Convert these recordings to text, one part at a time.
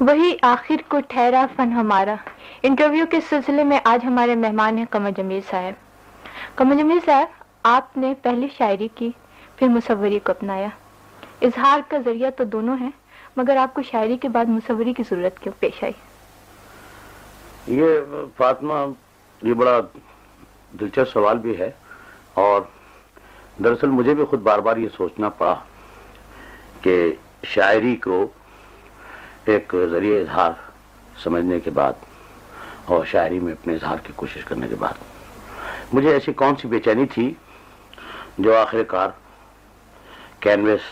وہی آخر کو ٹھہرا فن ہمارا۔ انٹرویو کے سلسلے میں آج ہمارے مہمان ہیں قمر جمیل صاحب۔ قمر جمیل صاحب، آپ نے پہلی شاعری کی، پھر مصوری کو اپنایا۔ اظہار کا ذریعہ تو دونوں ہیں، مگر آپ کو شاعری کے بعد مصوری کی ضرورت کیوں پیش آئی؟ یہ فاطمہ، یہ بڑا دلچسپ سوال بھی ہے، اور دراصل مجھے بھی خود بار بار یہ سوچنا پڑا کہ شاعری کو ایک ذریعہ اظہار سمجھنے کے بعد اور شاعری میں اپنے اظہار کی کوشش کرنے کے بعد۔ مجھے ایسی کون سی بے چینی تھی جو آخر کار کینوس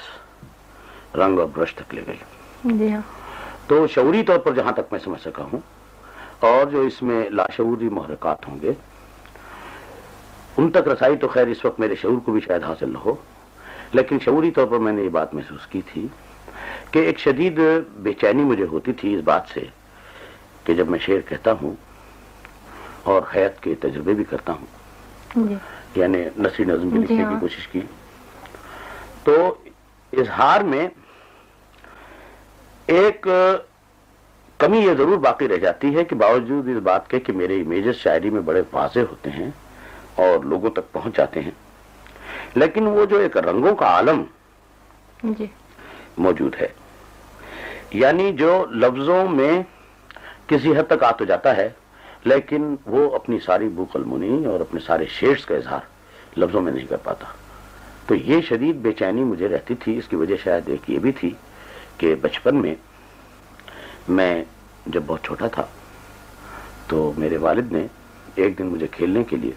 رنگ اور برش تک لے گئی۔ جی ہاں۔ تو شعوری طور پر جہاں تک میں سمجھ سکا ہوں اور جو اس میں لاشعوری محرکات ہوں گے ان تک رسائی تو خیر اس وقت میرے شعور کو بھی شاید حاصل نہ ہو لیکن شعوری طور پر میں نے یہ بات محسوس کی تھی کہ ایک شدید بے چینی مجھے ہوتی تھی اس بات سے کہ جب میں شعر کہتا ہوں اور حیات کے تجربے بھی کرتا ہوں جی یعنی نثری نظم کی جی لکھنے ہاں۔ کی کوشش کی تو اظہار میں ایک کمی یہ ضرور باقی رہ جاتی ہے کہ باوجود اس بات کے کہ میرے امیجز شاعری میں بڑے واضح ہوتے ہیں اور لوگوں تک پہنچ جاتے ہیں لیکن وہ جو ایک رنگوں کا عالم جی موجود ہے۔ یعنی جو لفظوں میں کسی حد تک آ تو جاتا ہے لیکن وہ اپنی ساری بو قلمنی اور اپنے سارے شیڈز کا اظہار لفظوں میں نہیں کر پاتا۔ تو یہ شدید بے چینی مجھے رہتی تھی اس کی وجہ شاید ایک یہ بھی تھی کہ بچپن میں میں جب بہت چھوٹا تھا تو میرے والد نے ایک دن مجھے کھیلنے کے لیے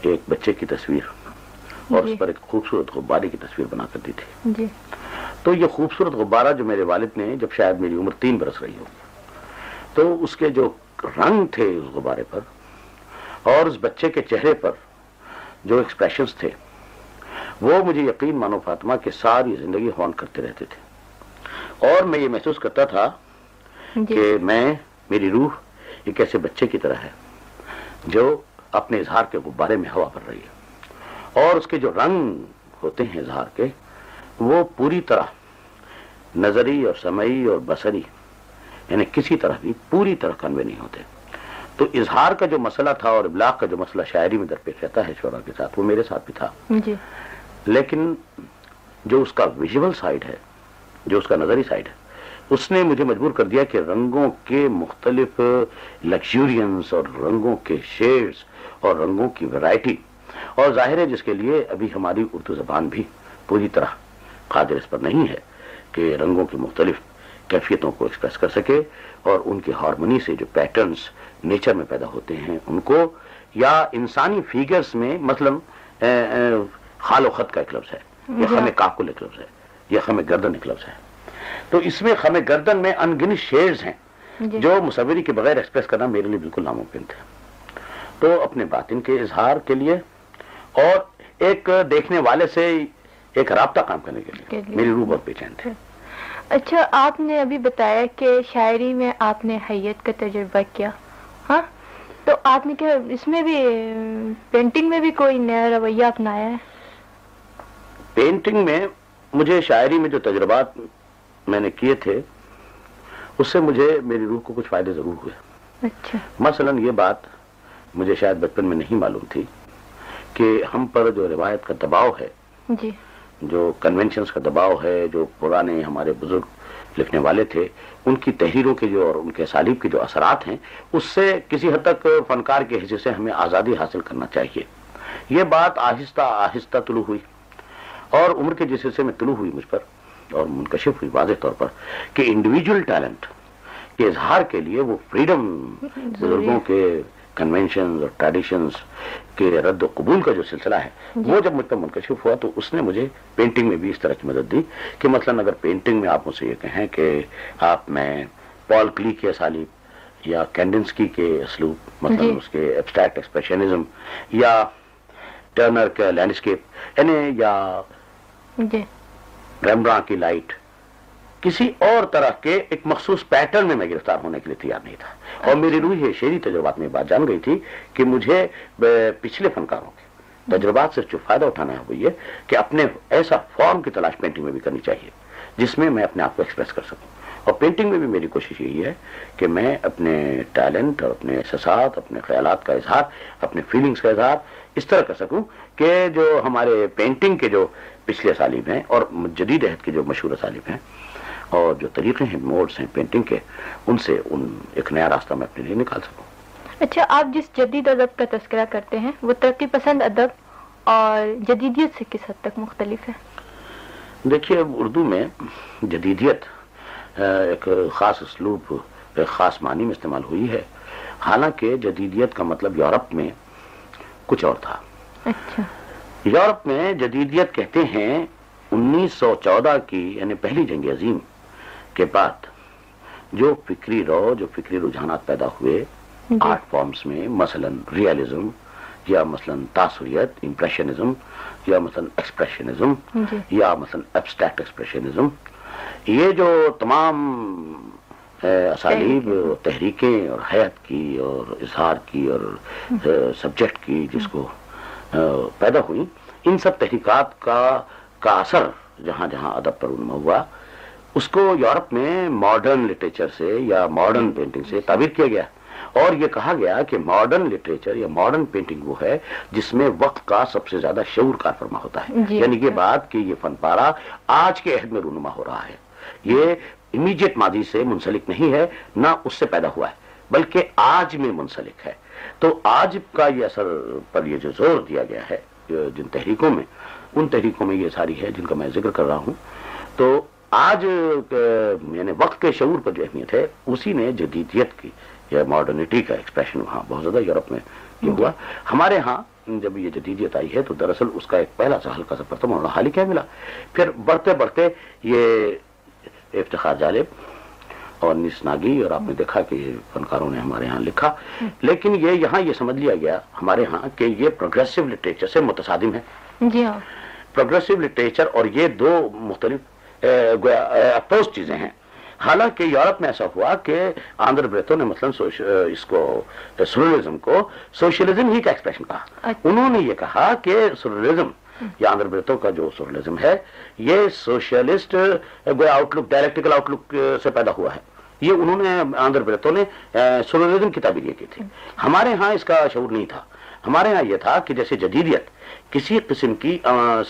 ایک بچے کی تصویر اور جی۔ اس پر ایک خوبصورت غبارے کی تصویر بنا کر دی تھی۔ جی۔ تو یہ خوبصورت غبارہ جو میرے والد نے جب شاید میری عمر تین برس رہی ہو تو اس کے جو رنگ تھے اس غبارے پر اور اس بچے کے چہرے پر جو ایکسپریشنز تھے وہ مجھے یقین مانو فاطمہ کہ ساری زندگی ہون کرتے رہتے تھے۔ اور میں یہ محسوس کرتا تھا جی۔ کہ میں میری روح ایک ایسے بچے کی طرح ہے جو اپنے اظہار کے غبارے میں ہوا بھر رہی ہے۔ اور اس کے جو رنگ ہوتے ہیں اظہار کے وہ پوری طرح نظری اور سمعی اور بصری یعنی کسی طرح بھی پوری طرح کنوے نہیں ہوتے۔ تو اظہار کا جو مسئلہ تھا اور ابلاغ کا جو مسئلہ شاعری میں درپیش رہتا ہے شعرا کے ساتھ وہ میرے ساتھ بھی تھا۔ جی۔ لیکن جو اس کا ویژول سائڈ ہے جو اس کا نظری سائڈ ہے اس نے مجھے مجبور کر دیا کہ رنگوں کے مختلف لگزورینس اور رنگوں کے شیڈز اور رنگوں کی ویرائٹی اور ظاہر ہے جس کے لیے ابھی ہماری اردو زبان بھی پوری طرح قادر اس پر نہیں ہے۔ کہ رنگوں کی مختلف کیفیتوں کو ایکسپریس کر سکے اور ان کی ہارمونی سے جو پیٹرنز نیچر میں پیدا ہوتے ہیں ان کو یا انسانی فیگرز میں مثلا خال و خط کا ایک لفظ ہے یا۔ خم کاکل ایک لفظ ہے یا خم گردن ایک لفظ ہے تو اس میں خم گردن میں انگنت شیڈز ہیں جی جو مصوری کے بغیر ایکسپریس کرنا میرے لیے بالکل ناممکن تھے تو اپنے باطن کے اظہار کے لیے اور ایک دیکھنے والے سے ایک رابطہ کام کرنے کے لیے۔ لیے۔ میری روح بہت بے چین تھی۔ اچھا آپ نے ابھی بتایا کہ شاعری میں آپ نے حیت کا تجربہ کیا۔ ہاں؟ تو آپ نے کیا اس میں بھی پینٹنگ میں بھی کوئی نیا رویہ اپنایا ہے؟ پینٹنگ میں مجھے شاعری میں جو تجربات میں نے کیے تھے اس سے مجھے میری روح کو کچھ فائدے ضرور ہوئے۔ اچھا۔ مثلا یہ بات مجھے شاید بچپن میں نہیں معلوم تھی کہ ہم پر جو روایت کا دباؤ ہے جی۔ جو کنونشنز کا دباؤ ہے جو پرانے ہمارے بزرگ لکھنے والے تھے ان کی تحریروں کے جو اور ان کے اسالیب کے جو اثرات ہیں اس سے کسی حد تک فنکار کے حصے سے ہمیں آزادی حاصل کرنا چاہیے۔ یہ بات آہستہ آہستہ طلوع ہوئی۔ اور عمر کے جس حصے میں طلوع ہوئی مجھ پر اور منکشف ہوئی واضح طور پر کہ انڈیویجول ٹیلنٹ کے اظہار کے لیے وہ فریڈم بزرگوں کے کنونشنز اور ٹریڈیشنز کے رد و قبول کا جو سلسلہ ہے وہ جب مجھ پر منکشف ہوا تو اس نے مجھے پینٹنگ میں بھی اس طرح کی مدد دی کہ مثلا اگر پینٹنگ میں آپ مجھ سے یہ کہیں کہ آپ میں پال کلی کے اسالیب یا کینڈنسکی کے اسلوب جی۔ اس کے ایبسٹریکٹ ایکسپریشنزم یا ٹرنر کا لینڈسکیپ یعنی یا جی ریمبرا کی لائٹ کسی اور طرح کے ایک مخصوص پیٹرن میں میں گرفتار ہونے کے لیے تیار نہیں تھا۔ اور میری روح یہ شعری تجربات میں بات جان گئی تھی کہ مجھے پچھلے فنکاروں کے تجربات سے جو فائدہ اٹھانا ہے وہ یہ کہ اپنے ایسا فارم کی تلاش پینٹنگ میں بھی کرنی چاہیے، جس میں میں اپنے آپ کو ایکسپریس کر سکوں۔ اور پینٹنگ میں بھی میری کوشش یہی ہے کہ میں اپنے ٹیلنٹ اور اپنے احساسات، اپنے خیالات کا اظہار، اپنے فیلنگز کا اظہار اس طرح کر سکوں کہ جو ہمارے پینٹنگ کے جو پچھلے اسالیب ہیں اور جدید عہد کے جو مشہور اسالیب ہیں اور جو طریقے ہیں موڈس ہیں پینٹنگ کے ان سے ان ایک نیا راستہ میں اپنے لیے نکال سکوں۔ اچھا آپ جس جدید ادب کا تذکرہ کرتے ہیں وہ ترقی پسند ادب اور جدیدیت سے کس حد تک مختلف ہے؟ دیکھیے اردو میں جدیدیت ایک خاص اسلوب ایک خاص معنی میں استعمال ہوئی ہے۔ حالانکہ جدیدیت کا مطلب یورپ میں کچھ اور تھا۔ اچھا۔ یورپ میں جدیدیت کہتے ہیں انیس سو چودہ کی یعنی پہلی جنگ عظیم۔ کے بعد جو فکری رو جو فکری رجحانات پیدا ہوئے جی۔ آرٹ فارمز میں مثلا ریالزم یا مثلا تاثریت امپریشنزم یا مثلا ایکسپریشنزم جی۔ یا مثلا ایبسٹریکٹ ایکسپریشنزم یہ جو تمام اسالیب تحریکیں۔ اور حیات کی اور اظہار کی اور سبجیکٹ کی جس کو پیدا ہوئی ان سب تحریکات کا کا اثر جہاں جہاں ادب پر رونما ہوا۔ اس کو یورپ میں ماڈرن لٹریچر سے یا ماڈرن پینٹنگ سے تعبیر کیا گیا۔ اور یہ کہا گیا کہ ماڈرن لٹریچر یا ماڈرن پینٹنگ وہ ہے جس میں وقت کا سب سے زیادہ شعور کار فرما ہوتا ہے۔ جی۔ یعنی یہ بات کہ یہ فن پارا آج کے عہد میں رونما ہو رہا ہے۔ یہ امیجیٹ ماضی سے منسلک نہیں ہے نہ اس سے پیدا ہوا ہے بلکہ آج میں منسلک ہے۔ تو آج کا یہ اثر پر یہ جو زور دیا گیا ہے جن تحریکوں میں ان تحریکوں میں یہ ساری ہے جن کا میں ذکر کر رہا ہوں۔ تو آج یعنی وقت کے شعور پر جو اہمیت ہے اسی نے جدیدیت کی یا ماڈرنٹی کا ایکسپریشن وہاں بہت زیادہ یورپ میں یہ ہوا۔ ہمارے ہاں جب یہ جدیدیت آئی ہے تو دراصل اس کا ایک پہلا سا ہلکا سا پرتم مولانا حالی کیا ملا۔ پھر بڑھتے بڑھتے یہ افتخار جالب اور نس ناگی اور آپ نے دیکھا کہ فنکاروں نے ہمارے ہاں لکھا۔ لیکن یہ یہاں یہ سمجھ لیا گیا ہمارے ہاں کہ یہ پروگریسو لٹریچر سے متصادم ہے۔ جی ہاں۔ پروگریسو لٹریچر اور یہ دو مختلف اپوز چیزیں ہیں۔ حالانکہ یورپ میں ایسا ہوا کہ آندر بریتو نے مثلا اس کو سوشلزم کو سوشلزم ہی کا ایکسپریشن کہا۔ اچھا۔ انہوں نے یہ کہا کہ سوشلزم یا آندر بریتو کا جو سوشلزم ہے یہ socialist outlook dialectical outlook سے پیدا ہوا ہے۔ یہ انہوں نے آندر بریتو نے سوشلزم کی تعبیر یہ کی تھی ہمارے ہاں اس کا شعور نہیں تھا۔ ہمارے ہاں یہ تھا کہ جیسے جدیدیت کسی قسم کی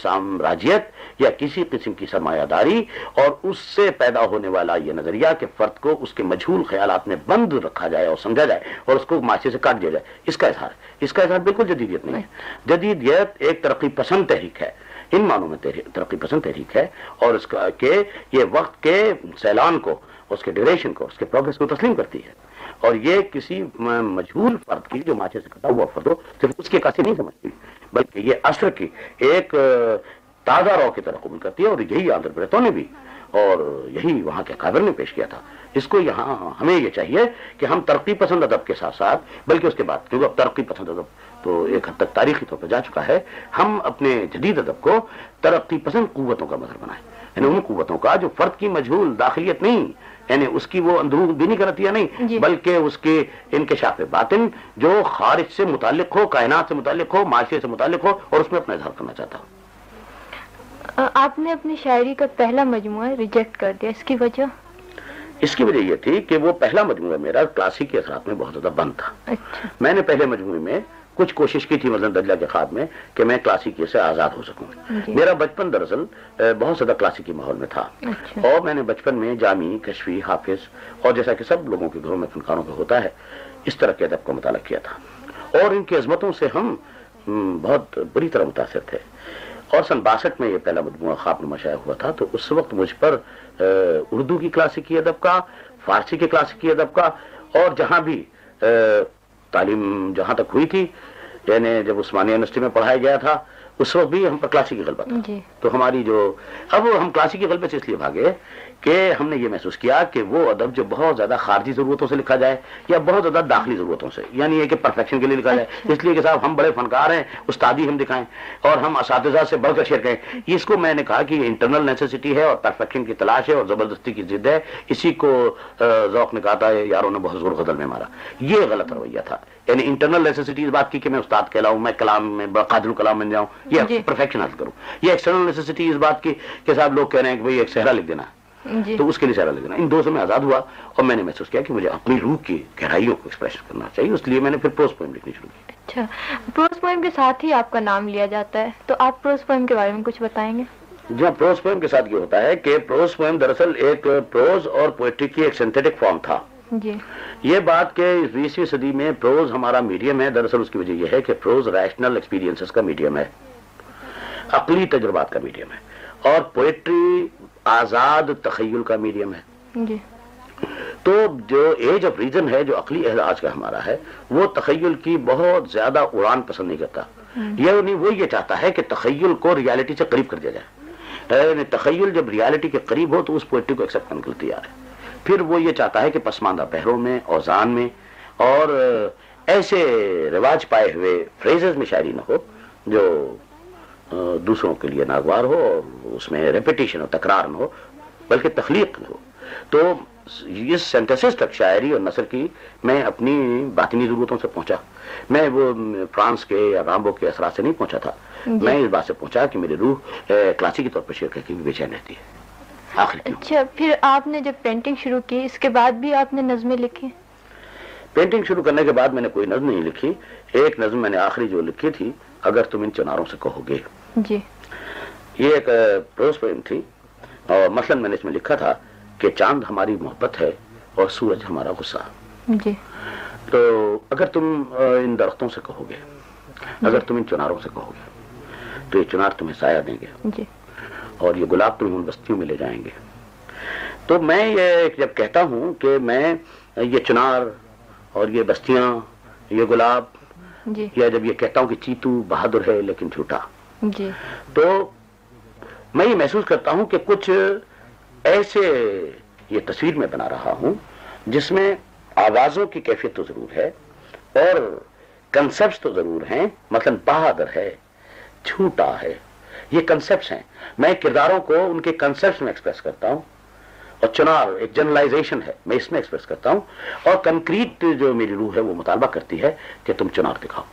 سامراجیت یا کسی قسم کی سرمایہ داری اور اس سے پیدا ہونے والا یہ نظریہ کہ فرد کو اس کے مجھول خیالات میں بند رکھا جائے اور سمجھا جائے اور اس کو معاشرے سے کاٹ دیا جائے۔ اس کا اظہار اس کا اظہار بالکل جدیدیت نہیں ہے۔ جدیدیت ایک ترقی پسند تحریک ہے۔ ان معنوں میں ترقی پسند تحریک ہے اور اس کا کہ یہ وقت کے سیلان کو، اس کے ڈیوریشن کو، اس کے پروگرس کو تسلیم کرتی ہے۔ اور یہ کسی مجہول فرد کی، جو معاشرے سے کٹا ہوا فرد ہو، صرف اس کی عکاسی نہیں سمجھتی، بلکہ یہ عصر کی ایک تازہ رو کی طرح قبول کرتی ہے اور یہی آندر بریتوں نے بھی، اور یہی وہاں کے قابر نے پیش کیا تھا۔ اس کو یہاں ہمیں یہ چاہیے کہ ہم ترقی پسند ادب کے ساتھ ساتھ، بلکہ اس کے بعد، کیونکہ اب ترقی پسند ادب تو ایک حد تک تاریخی طور پر جا چکا ہے۔ ہم اپنے جدید ادب کو ترقی پسند قوتوں کا مظہر بنائیں۔ یعنی ان قوتوں کا جو فرد کی مجہول داخلیت نہیں یعنی اس کی وہ اندرون دینی کا رتیہ نہیں جی۔ بلکہ اس کے انکشاف باطن جو خارج سے متعلق ہو کائنات سے متعلق ہو معاشرے سے متعلق ہو اور اس میں اپنا اظہار کرنا چاہتا ہو آ، آپ نے اپنی شاعری کا پہلا مجموعہ ریجیکٹ کر دیا۔ اس کی وجہ؟ اس کی وجہ یہ تھی کہ وہ پہلا مجموعہ میرا کلاسیکی اثرات میں بہت زیادہ بند تھا۔ اچھا۔ میں نے پہلے مجموعے میں کچھ کوشش کی تھی مثلا دجلہ کے خواب میں کہ میں کلاسیکی سے آزاد ہو سکوں۔ جی۔ میرا بچپن دراصل بہت زیادہ کلاسیکی ماحول میں تھا۔ اچھا۔ اور میں نے بچپن میں جامی کشفی حافظ اور جیسا کہ سب لوگوں کے گھروں میں فنکاروں کا ہوتا ہے اس طرح کے ادب کا مطالعہ کیا تھا۔ اور ان کی عظمتوں سے ہم بہت بری طرح متاثر تھے۔ اور سن باسٹھ میں یہ پہلا مجموعہ خواب نما شائع ہوا تھا تو اس وقت مجھ پر اردو کی کلاسیکی ادب کا فارسی کے کلاسیکی ادب کا اور جہاں بھی تعلیم جہاں تک ہوئی تھی یعنی جب عثمانیہ یونیورسٹی میں پڑھایا گیا تھا اس وقت بھی ہم پر کلاسیکی غلبہ تھا۔ جی۔ تو ہماری جو اب ہم کلاسیکی غلبے سے اس لیے بھاگے کہ ہم نے یہ محسوس کیا کہ وہ ادب جو بہت زیادہ خارجی ضرورتوں سے لکھا جائے یا بہت زیادہ داخلی ضرورتوں سے یعنی یہ کہ پرفیکشن کے لیے لکھا جائے۔ اس لیے کہ صاحب ہم بڑے فنکار ہیں استادی ہم دکھائیں اور ہم اساتذہ سے بڑھ کر شیئر کریں اس کو میں نے کہا کہ یہ انٹرنل نیسیسٹی ہے اور پرفیکشن کی تلاش ہے اور زبردستی کی ضد ہے۔ اسی کو ذوق نے کہا تھا یاروں نے بہت زور غزل میں مارا۔ یہ غلط رویہ تھا۔ یعنی انٹرنل نیسیسٹی اس بات کی کہ میں استاد کہلاؤں میں کلام میں قادر الکلام بن جاؤں۔ یہ پرفیکشن حاصل کروں۔ یہ ایکسٹرنل نیسیسٹی اس بات کی کہ صاحب لوگ کہہ رہے ہیں کہ بھئی ایک صحرا لکھ دینا۔ جی۔ تو اس کے لیے چہرہ لکھنا ان دو سے میں آزاد ہوا اور میں نے محسوس کیا کہ مجھے اپنی روح کی گہرائیوں کو ایکسپریس کرنا چاہیے۔ اس لیے میں نے پھر پروز پوئم لکھنی شروع کی۔ اچھا۔ پروز پوئم کے ساتھ ہی آپ کا نام لیا جاتا ہے۔ تو آپ پروز پوئم کے بارے میں کچھ بتائیں گے؟ جہاں پروز پوئم کے ساتھ یہ ہوتا ہے کہ پروز پوئم دراصل ایک پروز اور پوئٹری کی ایک سینتھیٹک فارم تھا۔ جی۔ یہ بات کہ بیسویں صدی میں پروز ہمارا میڈیم ہے دراصل اس کی وجہ یہ ہے کہ پروز ریشنل ایکسپیرینسز کا میڈیم ہے۔ عقلی تجربات کا میڈیم ہے اور پوئٹری آزاد تخیل کا میڈیم ہے۔ جی۔ تو جو ایج آف ریزن ہے جو عقلی احتجاج کا ہمارا ہے وہ تخیل کی بہت زیادہ اڑان پسند نہیں کرتا۔ یہ نہیں وہ یہ چاہتا ہے کہ تخیل کو ریالٹی سے قریب کر دیا جائے۔ یعنی تخیل جب ریالٹی کے قریب ہو تو اس پوئٹری کو ایکسپٹ کرنے کے لیے تیار ہے۔ پھر وہ یہ چاہتا ہے کہ پسماندہ پہروں میں اوزان میں اور ایسے رواج پائے ہوئے فریزز میں شاعری نہ ہو جو دوسروں کے لیے ناگوار ہو اس میں ریپیٹیشن ہو تکرار نہ ہو بلکہ تخلیق نہ ہو۔ تو اس سینتھسس تک شاعری اور نثر کی میں اپنی باطنی ضرورتوں سے پہنچا۔ میں وہ فرانس کے یا رامبو کے اثرات سے نہیں پہنچا تھا۔ میں اس بات سے پہنچا کہ میری روح کلاسی کے طور پر شیئر کر کے بھی بے چین رہتی ہے۔ اچھا پھر آپ نے جب پینٹنگ شروع کی اس کے بعد بھی آپ نے نظمیں لکھی؟ پینٹنگ شروع کرنے کے بعد میں نے کوئی نظم نہیں لکھی۔ ایک نظم میں نے آخری جو لکھی تھی اگر تم ان چناروں سے کہو گے۔ جی۔ یہ ایک پروز پوئم تھی۔ اور مثلا میں نے اس میں لکھا تھا کہ چاند ہماری محبت ہے اور سورج ہمارا غصہ۔ جی۔ تو اگر تم ان درختوں سے کہو گے اگر تم ان چناروں سے کہو گے تو یہ چنار تمہیں سایہ دیں گے۔ جی۔ اور یہ گلاب تمہیں ان بستیوں میں لے جائیں گے۔ تو میں یہ جب کہتا ہوں کہ میں یہ چنار اور یہ بستیاں یہ گلاب جی۔ یا جب یہ کہتا ہوں کہ چیتو بہادر ہے لیکن جھوٹا۔ جی۔ تو میں یہ محسوس کرتا ہوں کہ کچھ ایسے یہ تصویر میں بنا رہا ہوں جس میں آوازوں کی کیفیت تو ضرور ہے اور کنسپٹس تو ضرور ہیں۔ مثلا بہادر ہے، جھوٹا ہے، یہ کنسپٹس ہیں۔ میں کرداروں کو ان کے کنسپٹس میں ایکسپریس کرتا ہوں اور چنار، ایک جنرلائزیشن ہے، میں اس میں ایکسپریس کرتا ہوں اور کنکریٹ جو میری روح ہے وہ مطالبہ کرتی ہے کہ تم چنار دکھاؤ،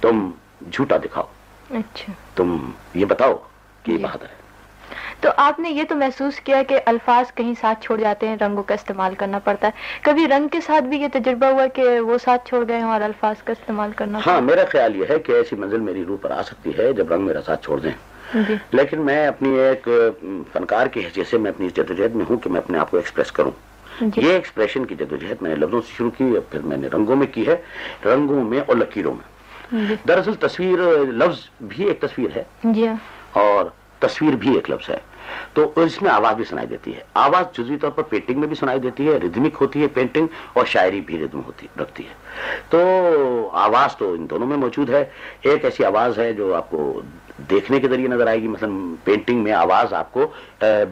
تم جھوٹا دکھاؤ۔ اچھا۔ تم یہ بتاؤ کہ یہ جی۔ بہادر ہے۔ تو آپ نے یہ تو محسوس کیا کہ الفاظ کہیں ساتھ چھوڑ جاتے ہیں رنگوں کا استعمال کرنا پڑتا ہے۔ کبھی رنگ کے ساتھ بھی یہ تجربہ ہوا کہ وہ ساتھ چھوڑ گئے ہوں اور الفاظ کا استعمال کرنا ہاں میرا خیال یہ ہے کہ ایسی منزل میری روح پر آ سکتی ہے جب رنگ میرا ساتھ چھوڑ دیں۔ جی۔ لیکن میں اپنی ایک فنکار کی حیثیت سے میں اپنی اس جدوجہد میں ہوں کہ میں اپنے آپ کو ایکسپریس کروں۔ جی۔ یہ ایکسپریشن کی جدوجہد میں نے لفظوں سے شروع کی پھر میں نے رنگوں میں کی ہے۔ رنگوں میں اور لکیروں میں۔ دراصل تصویر لفظ بھی ایک تصویر ہے جی۔ اور تصویر بھی ایک لفظ ہے۔ تو اس میں آواز بھی سنائی دیتی ہے۔ آواز جزوی طور پر پینٹنگ میں بھی سنائی دیتی ہے ردمک ہوتی ہے پینٹنگ اور شاعری بھی ردم ہوتی رکھتی ہے۔ تو آواز تو ان دونوں میں موجود ہے۔ ایک ایسی آواز ہے جو آپ کو دیکھنے کے ذریعے نظر آئے گی۔ مثلا پینٹنگ میں آواز آپ کو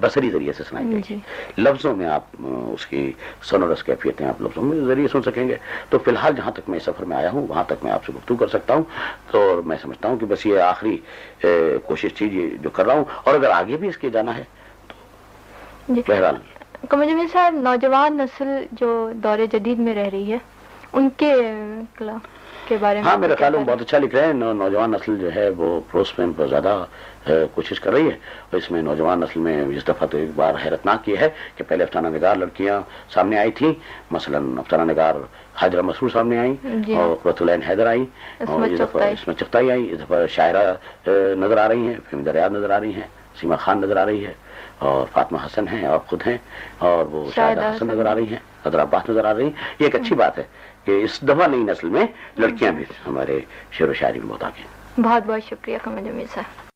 بصری ذریعے سے سنائی دے گی جی۔ لفظوں میں آپ اس کی سونورس کیفیتیں آپ لفظوں میں ذریعے سن سکیں گے۔ تو فی الحال جہاں تک میں سفر میں آیا ہوں وہاں تک میں آپ سے گفتگو کر سکتا ہوں۔ تو میں سمجھتا ہوں کہ بس یہ آخری کوشش تھی جو کر رہا ہوں۔ اور اگر آگے بھی اس کے جانا ہے۔ جی۔ بہرحال۔ قمر جمیل صاحب نوجوان نسل جو دور جدید میں رہ رہی ہے ان کے کے بارے میں ہاں میرا خیال بہت اچھا لکھ رہے ہیں۔ نو- نوجوان نسل جو ہے وہ پروس میں بہت زیادہ کوشش کر رہی ہے۔ اور اس میں نوجوان نسل میں اس دفعہ تو ایک بار حیرتناک یہ ہے کہ پہلے افسانہ نگار لڑکیاں سامنے آئی تھیں۔ مثلا افسانہ نگار حاجرہ مسرور سامنے آئیں جی۔ اور قرۃ العین حیدر آئیں۔ اور اس دفعہ۔ اس میں چغتائی آئی اس دفعہ شاعرہ نظر آ رہی ہیں فہم دریاد نظر آ رہی ہیں۔ سیما خان نظر آ رہی ہے اور فاطمہ حسن ہیں اور خود ہیں اور وہ شاہدہ حسن۔ نظر آ رہی ہیں حضر عباس نظر آ رہی ہیں۔ یہ ایک اچھی بات ہے کہ اس دفعہ نئی نسل میں لڑکیاں بھی ہمارے شعر و شاعری میں بہت آگے بہت بہت شکریہ قمر جمیل صاحب۔